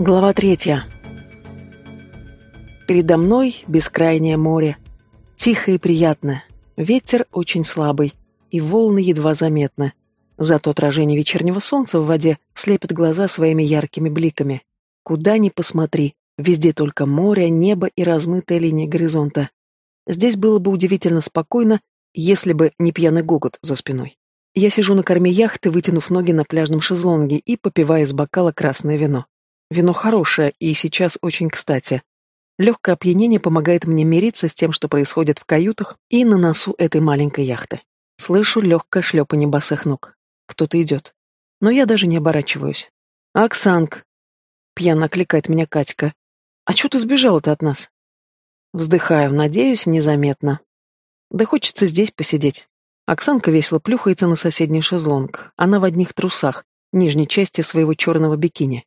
Глава третья. Передо мной бескрайнее море. Тихо и приятно. Ветер очень слабый, и волны едва заметны. Зато отражение вечернего солнца в воде слепит глаза своими яркими бликами. Куда ни посмотри, везде только море, небо и размытая линия горизонта. Здесь было бы удивительно спокойно, если бы не пьяный гогот за спиной. Я сижу на корме яхты, вытянув ноги на пляжном шезлонге и попивая из бокала красное вино. Вино хорошее и сейчас очень кстати. Легкое опьянение помогает мне мириться с тем, что происходит в каютах и на носу этой маленькой яхты. Слышу легкое шлепанье босых ног. Кто-то идет. Но я даже не оборачиваюсь. «Оксанг!» Пьяно окликает меня Катька. «А чё ты сбежала-то от нас?» Вздыхаю, надеюсь, незаметно. Да хочется здесь посидеть. Оксанка весело плюхается на соседний шезлонг. Она в одних трусах, нижней части своего черного бикини.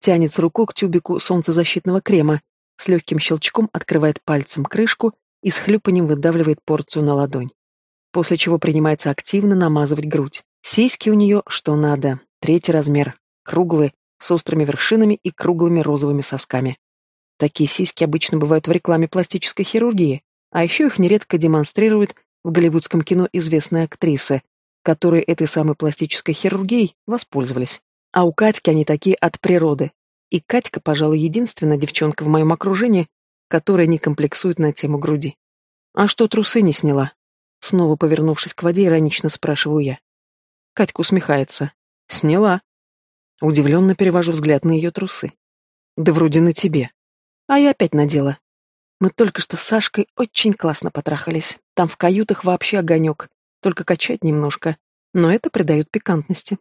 Тянется рукой к тюбику солнцезащитного крема, с легким щелчком открывает пальцем крышку и с хлюпанием выдавливает порцию на ладонь. После чего принимается активно намазывать грудь. Сиськи у нее что надо, третий размер, круглые, с острыми вершинами и круглыми розовыми сосками. Такие сиськи обычно бывают в рекламе пластической хирургии, а еще их нередко демонстрируют в голливудском кино известные актрисы, которые этой самой пластической хирургией воспользовались. А у Катьки они такие от природы. И Катька, пожалуй, единственная девчонка в моем окружении, которая не комплексует на тему груди. «А что, трусы не сняла?» Снова повернувшись к воде, иронично спрашиваю я. Катька усмехается. «Сняла». Удивленно перевожу взгляд на ее трусы. «Да вроде на тебе». А я опять надела. Мы только что с Сашкой очень классно потрахались. Там в каютах вообще огонек. Только качать немножко. Но это придает пикантности.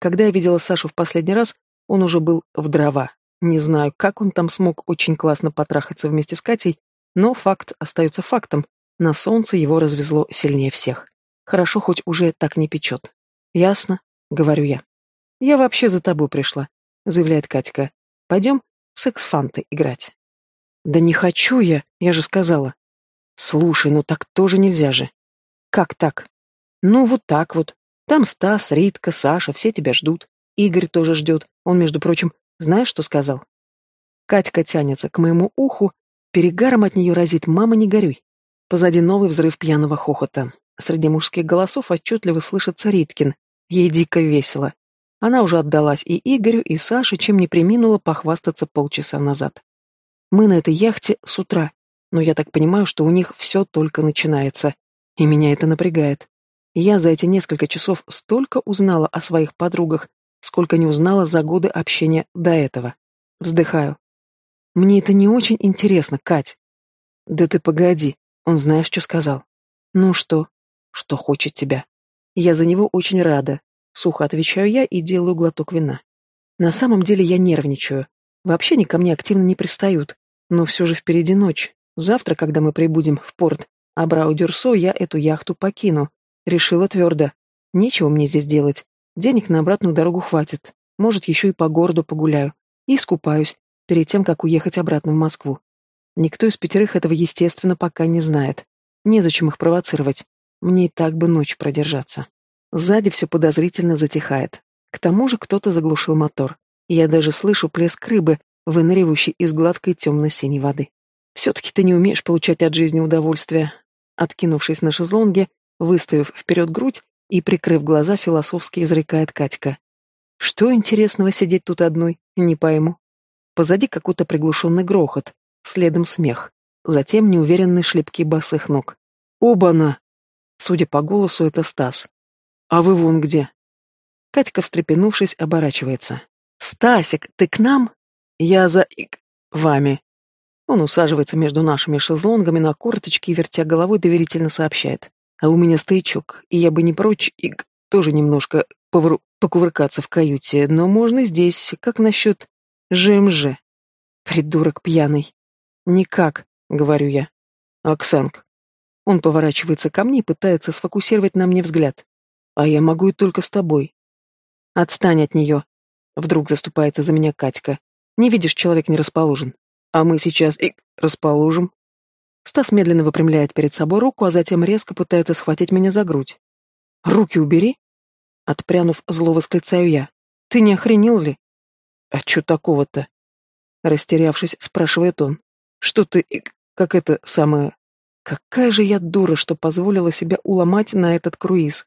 Когда я видела Сашу в последний раз, он уже был в дрова. Не знаю, как он там смог очень классно потрахаться вместе с Катей, но факт остается фактом. На солнце его развезло сильнее всех. Хорошо, хоть уже так не печет. Ясно, говорю я. Я вообще за тобой пришла, заявляет Катька. Пойдем в секс-фанты играть. Да не хочу я, я же сказала. Слушай, ну так тоже нельзя же. Как так? Ну вот так вот. Там Стас, Ритка, Саша, все тебя ждут. Игорь тоже ждет. Он, между прочим, знаешь, что сказал? Катька тянется к моему уху, перегаром от нее разит «мама, не горюй». Позади новый взрыв пьяного хохота. Среди мужских голосов отчетливо слышится Риткин. Ей дико весело. Она уже отдалась и Игорю, и Саше, чем не приминула похвастаться полчаса назад. Мы на этой яхте с утра, но я так понимаю, что у них все только начинается. И меня это напрягает. Я за эти несколько часов столько узнала о своих подругах, сколько не узнала за годы общения до этого. Вздыхаю. Мне это не очень интересно, Кать. Да ты погоди, он знаешь, что сказал. Ну что? Что хочет тебя? Я за него очень рада. Сухо отвечаю я и делаю глоток вина. На самом деле я нервничаю. Вообще они ко мне активно не пристают. Но все же впереди ночь. Завтра, когда мы прибудем в порт Абрау-Дюрсо, я эту яхту покину, Решила твердо. Нечего мне здесь делать. Денег на обратную дорогу хватит. Может, еще и по городу погуляю. И искупаюсь, перед тем, как уехать обратно в Москву. Никто из пятерых этого, естественно, пока не знает. Незачем их провоцировать. Мне и так бы ночь продержаться. Сзади все подозрительно затихает. К тому же кто-то заглушил мотор. Я даже слышу плеск рыбы, выныривающей из гладкой темно-синей воды. Все-таки ты не умеешь получать от жизни удовольствие. Откинувшись на шезлонге, выставив вперед грудь и прикрыв глаза, философски изрекает Катька. Что интересного сидеть тут одной, не пойму. Позади какой-то приглушенный грохот, следом смех, затем неуверенные шлепки босых ног. Оба-на! Судя по голосу, это Стас. А вы вон где? Катька, встрепенувшись, оборачивается. «Стасик, ты к нам?» «Я за... ик... вами». Он усаживается между нашими шезлонгами на корточки и, вертя головой, доверительно сообщает. А у меня стоячок, и я бы не прочь и тоже немножко повру... покувыркаться в каюте, но можно здесь, как насчет ЖМЖ. Придурок пьяный. Никак, говорю я. Оксанг. Он поворачивается ко мне и пытается сфокусировать на мне взгляд. А я могу и только с тобой. Отстань от нее. Вдруг заступается за меня Катька. Не видишь, человек не расположен. А мы сейчас и расположим. Стас медленно выпрямляет перед собой руку, а затем резко пытается схватить меня за грудь. «Руки убери!» Отпрянув, зло восклицаю я. «Ты не охренел ли?» «А чё такого-то?» Растерявшись, спрашивает он. Что ты... Как это самое... Какая же я дура, что позволила себя уломать на этот круиз.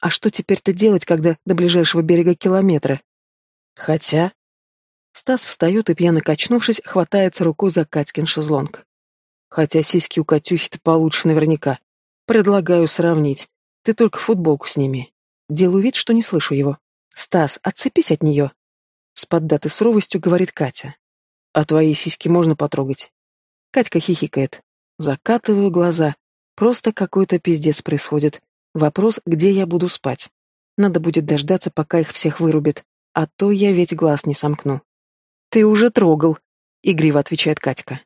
А что теперь-то делать, когда до ближайшего берега километра? Хотя... Стас встает и, пьяно качнувшись, хватается рукой за Катькин шезлонг. Хотя сиськи у Катюхи-то получше наверняка. Предлагаю сравнить. Ты только футболку сними. Делаю вид, что не слышу его. Стас, отцепись от нее. С поддатой суровостью говорит Катя. А твои сиськи можно потрогать? Катька хихикает. Закатываю глаза. Просто какой-то пиздец происходит. Вопрос, где я буду спать. Надо будет дождаться, пока их всех вырубит. А то я ведь глаз не сомкну. Ты уже трогал, игриво отвечает Катька.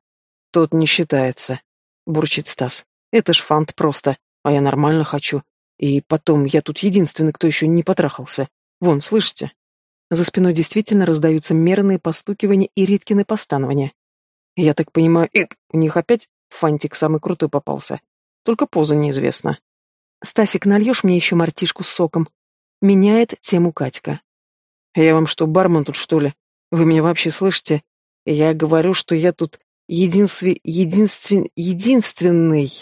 Тот не считается, бурчит Стас. Это ж фант просто, а я нормально хочу. И потом, я тут единственный, кто еще не потрахался. Вон, слышите? За спиной действительно раздаются мерные постукивания и Риткины постанования. Я так понимаю, и у них опять фантик самый крутой попался. Только поза неизвестна. Стасик, нальешь мне еще мартишку с соком? Меняет тему Катька. Я вам что, бармен тут, что ли? Вы меня вообще слышите? Я говорю, что я тут единствен... единствен... единственный,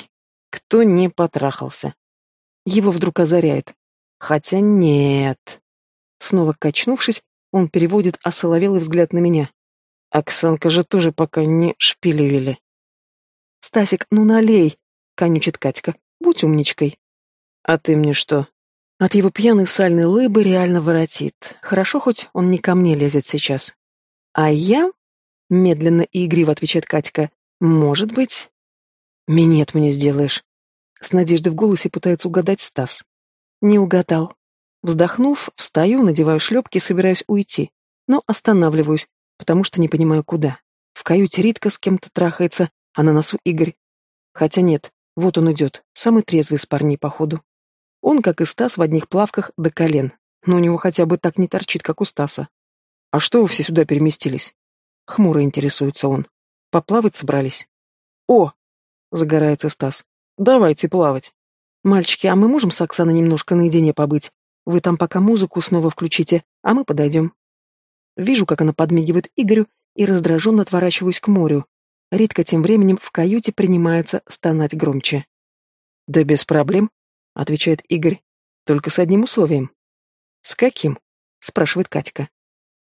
кто не потрахался. Его вдруг озаряет. Хотя нет. Снова качнувшись, он переводит осоловелый взгляд на меня. Оксанка же тоже пока не шпилевели. «Стасик, ну налей!» — конючит Катька. «Будь умничкой». «А ты мне что?» От его пьяной сальной лыбы реально воротит. Хорошо, хоть он не ко мне лезет сейчас. «А я?» — медленно и игриво отвечает Катька. «Может быть?» «Минет мне сделаешь». С надеждой в голосе пытается угадать Стас. Не угадал. Вздохнув, встаю, надеваю шлепки и собираюсь уйти. Но останавливаюсь, потому что не понимаю, куда. В каюте Ритка с кем-то трахается, а на носу Игорь. Хотя нет, вот он идет, самый трезвый из парней, походу. Он, как и Стас, в одних плавках до колен, но у него хотя бы так не торчит, как у Стаса. «А что вы все сюда переместились?» Хмуро интересуется он. «Поплавать собрались?» «О!» — загорается Стас. «Давайте плавать!» «Мальчики, а мы можем с Оксаной немножко наедине побыть? Вы там пока музыку снова включите, а мы подойдем». Вижу, как она подмигивает Игорю, и раздраженно отворачиваюсь к морю. Ритка тем временем в каюте принимается стонать громче. «Да без проблем», — отвечает Игорь, — «только с одним условием». «С каким?» — спрашивает Катька.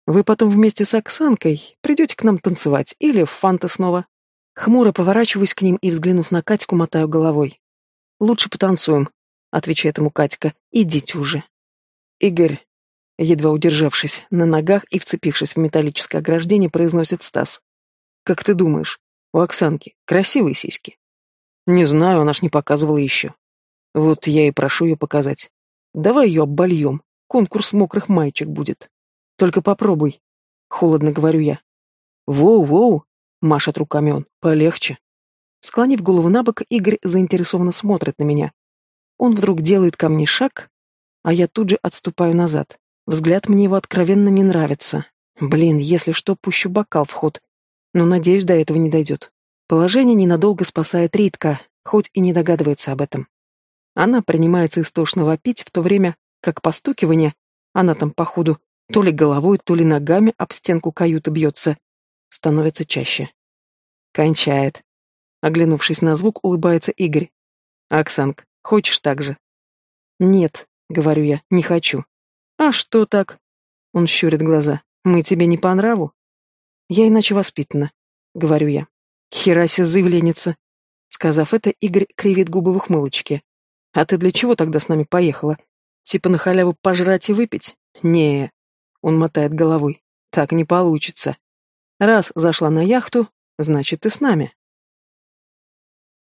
«Вы потом вместе с Оксанкой придете к нам танцевать или в фанты снова?» Хмуро поворачиваюсь к ним и, взглянув на Катьку, мотаю головой. «Лучше потанцуем», — отвечает ему Катька. «Идите уже». «Игорь», едва удержавшись на ногах и вцепившись в металлическое ограждение, произносит Стас. «Как ты думаешь, у Оксанки красивые сиськи?» «Не знаю, она ж не показывала еще. Вот я и прошу ее показать. Давай ее обольем, конкурс мокрых маечек будет. Только попробуй», — холодно говорю я. «Воу-воу», — машет руками он, — «полегче». Склонив голову на бок, Игорь заинтересованно смотрит на меня. Он вдруг делает ко мне шаг, а я тут же отступаю назад. Взгляд мне его откровенно не нравится. Блин, если что, пущу бокал в ход. Но, надеюсь, до этого не дойдет. Положение ненадолго спасает Ритка, хоть и не догадывается об этом. Она принимается истошно вопить, в то время как постукивание, она там, походу, то ли головой, то ли ногами об стенку каюты бьется, становится чаще. Кончает. Оглянувшись на звук, улыбается Игорь. «Оксанг, хочешь так же?» «Нет», — говорю я, — «не хочу». «А что так?» Он щурит глаза. «Мы тебе не по нраву?» «Я иначе воспитана», — говорю я. «Хераси заявленница». Сказав это, Игорь кривит губы в ухмылочке. «А ты для чего тогда с нами поехала? Типа на халяву пожрать и выпить? не Он мотает головой. «Так не получится. Раз зашла на яхту, значит, ты с нами».